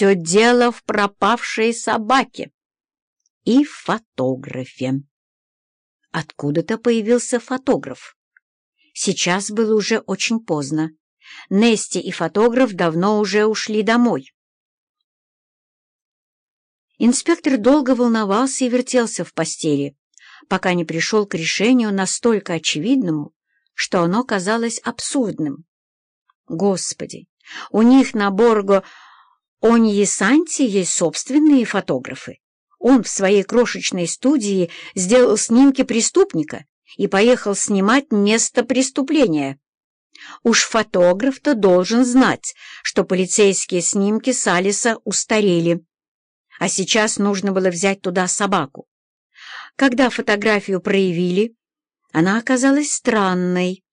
Все дело в пропавшей собаке и фотографе. Откуда-то появился фотограф. Сейчас было уже очень поздно. Нести и фотограф давно уже ушли домой. Инспектор долго волновался и вертелся в постели, пока не пришел к решению настолько очевидному, что оно казалось абсурдным. Господи, у них на Борго Оньесанти есть собственные фотографы. Он в своей крошечной студии сделал снимки преступника и поехал снимать место преступления. Уж фотограф-то должен знать, что полицейские снимки Салиса устарели. А сейчас нужно было взять туда собаку. Когда фотографию проявили, она оказалась странной,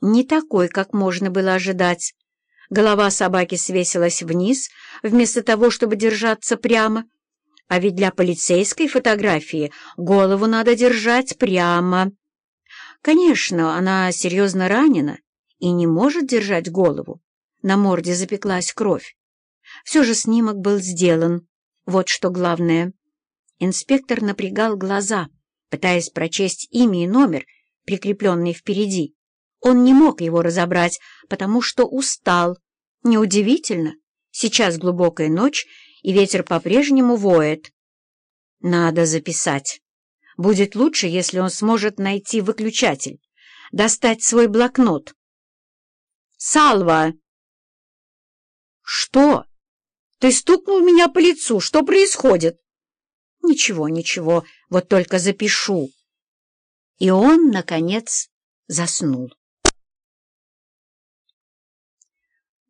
не такой, как можно было ожидать. Голова собаки свесилась вниз, вместо того, чтобы держаться прямо. А ведь для полицейской фотографии голову надо держать прямо. Конечно, она серьезно ранена и не может держать голову. На морде запеклась кровь. Все же снимок был сделан. Вот что главное. Инспектор напрягал глаза, пытаясь прочесть имя и номер, прикрепленный впереди. Он не мог его разобрать, потому что устал. Неудивительно. Сейчас глубокая ночь, и ветер по-прежнему воет. Надо записать. Будет лучше, если он сможет найти выключатель, достать свой блокнот. «Салва!» «Что? Ты стукнул меня по лицу. Что происходит?» «Ничего, ничего, вот только запишу». И он, наконец, заснул.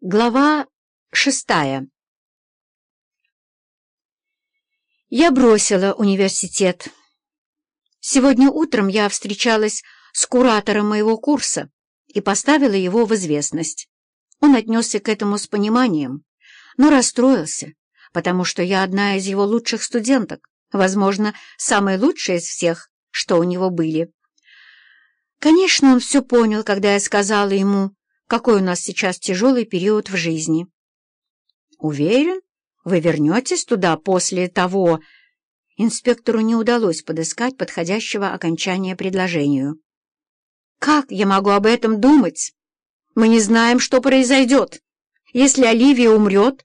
Глава шестая Я бросила университет. Сегодня утром я встречалась с куратором моего курса и поставила его в известность. Он отнесся к этому с пониманием, но расстроился, потому что я одна из его лучших студенток, возможно, самая лучшая из всех, что у него были. Конечно, он все понял, когда я сказала ему, какой у нас сейчас тяжелый период в жизни. Уверен, вы вернетесь туда после того... Инспектору не удалось подыскать подходящего окончания предложению. «Как я могу об этом думать? Мы не знаем, что произойдет. Если Оливия умрет,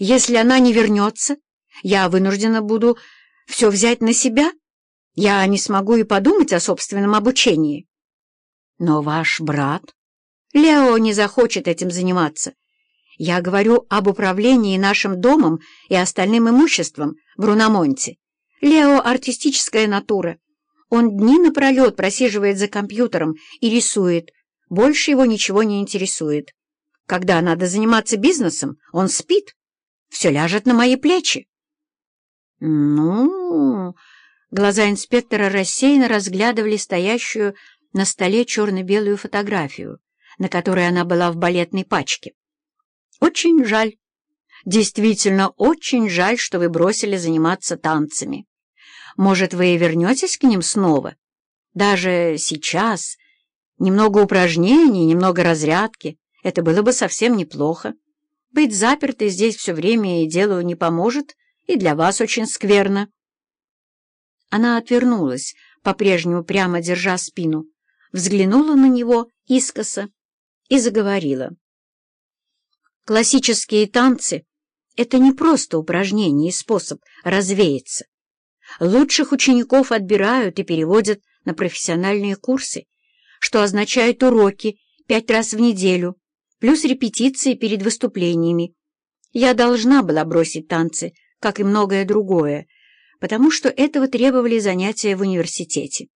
если она не вернется, я вынуждена буду все взять на себя. Я не смогу и подумать о собственном обучении. Но ваш брат...» Лео не захочет этим заниматься. Я говорю об управлении нашим домом и остальным имуществом в Рунамонте. Лео — артистическая натура. Он дни напролет просиживает за компьютером и рисует. Больше его ничего не интересует. Когда надо заниматься бизнесом, он спит. Все ляжет на мои плечи. Ну... Глаза инспектора рассеянно разглядывали стоящую на столе черно-белую фотографию на которой она была в балетной пачке. «Очень жаль. Действительно, очень жаль, что вы бросили заниматься танцами. Может, вы вернетесь к ним снова? Даже сейчас. Немного упражнений, немного разрядки. Это было бы совсем неплохо. Быть запертой здесь все время и делу не поможет, и для вас очень скверно». Она отвернулась, по-прежнему прямо держа спину, взглянула на него искоса и заговорила. Классические танцы — это не просто упражнение и способ развеяться. Лучших учеников отбирают и переводят на профессиональные курсы, что означает уроки пять раз в неделю, плюс репетиции перед выступлениями. Я должна была бросить танцы, как и многое другое, потому что этого требовали занятия в университете.